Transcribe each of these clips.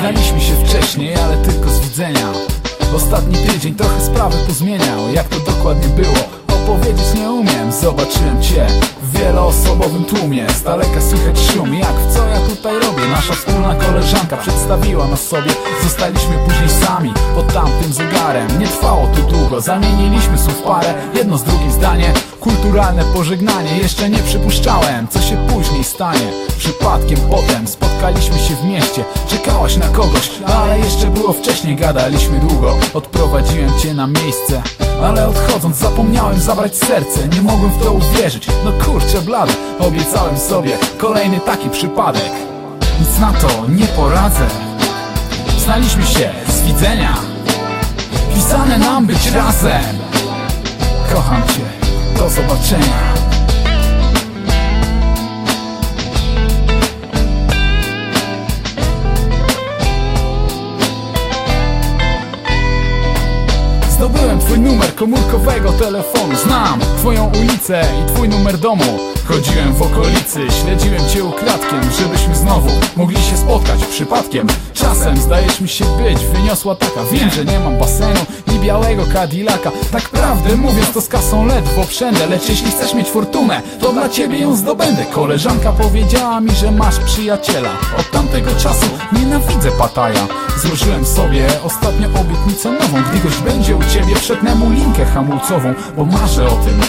Znaliśmy się wcześniej, ale tylko z widzenia Ostatni tydzień trochę sprawy pozmieniał Jak to dokładnie było? Opowiedzieć nie umiem Zobaczyłem cię w wieloosobowym tłumie Z daleka słychać szum Jak w co ja tutaj robię? Nasza wspólna koleżanka przedstawiła nas sobie Zostaliśmy później sami pod tamtym zegarem Nie trwało to długo. Zamieniliśmy słów parę Jedno z drugim zdanie. Kulturalne pożegnanie Jeszcze nie przypuszczałem co się później stanie. Przypadkiem potem spotkaliśmy się w mieście Czekałaś na kogoś, ale jeszcze było wcześniej Gadaliśmy długo, odprowadziłem cię na miejsce Ale odchodząc zapomniałem zabrać serce. Nie mogłem w to uwierzyć, no kurczę blady Obiecałem sobie kolejny taki przypadek. Nic na to nie poradzę. Znaliśmy się z widzenia Pisane nam być razem. Kocham cię, do zobaczenia. Zdobyłem twój numer komórkowego telefonu. Znam twoją ulicę i twój numer domu Chodziłem w okolicy, śledziłem cię ukradkiem Żebyśmy znowu mogli się spotkać przypadkiem. Czasem zdajesz mi się być wyniosła taka. Wiem, że nie mam basenu i białego Cadillaca. Tak prawdę mówiąc to z kasą ledwo przędę Lecz jeśli chcesz mieć fortunę, to dla ciebie ją zdobędę. Koleżanka powiedziała mi, że masz przyjaciela. Od tamtego czasu nienawidzę pataja. Złożyłem sobie ostatnio obietnicę nową. Gdy gość będzie u ciebie, przetnę mu linkę hamulcową Bo marzę o tym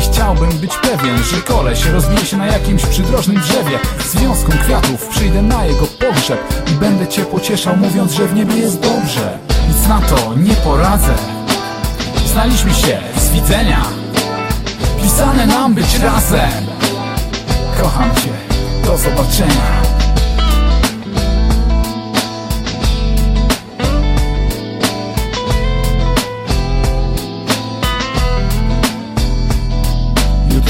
chciałbym być pewien, że koleś rozbije się na jakimś przydrożnym drzewie. Związką kwiatów przyjdę na jego pogrzeb I będę cię pocieszał mówiąc, że w niebie jest dobrze. Nic na to nie poradzę. Znaliśmy się z widzenia. Pisane nam być razem. Kocham cię, do zobaczenia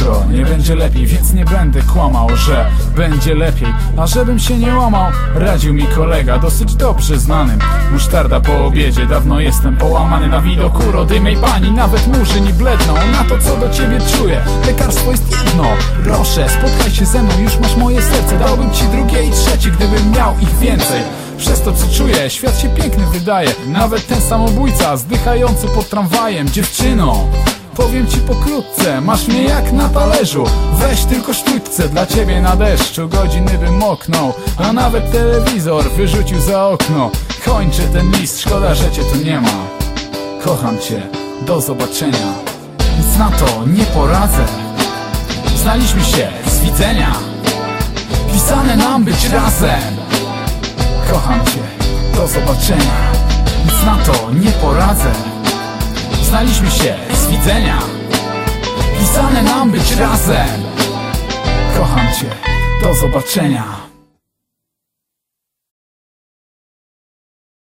Jutro nie będzie lepiej, więc nie będę kłamał, że będzie lepiej. A żebym się nie łamał, radził mi kolega Dosyć dobrze znanym. Musztarda po obiedzie, dawno jestem połamany Na widoku. Rodymej pani, nawet murzyni bledną. Na to co do ciebie czuję, lekarstwo jest jedno Proszę, spotkaj się ze mną, już masz moje serce. Dałbym ci drugie i trzecie, gdybym miał ich więcej. Przez to co czuję, świat się piękny wydaje. Nawet ten samobójca, zdychający pod tramwajem. Dziewczyno, Powiem ci pokrótce, masz mnie jak na talerzu. Weź tylko sztućce, dla ciebie na deszczu Godziny bym moknął, a nawet telewizor wyrzucił za okno. Kończę ten list, szkoda, że cię tu nie ma. Kocham cię, do zobaczenia. Nic na to nie poradzę. Znaliśmy się z widzenia. Pisane nam być razem. Kocham cię, do zobaczenia. Nic na to nie poradzę Znaliśmy się z widzenia. Pisane nam być razem. Kocham cię, do zobaczenia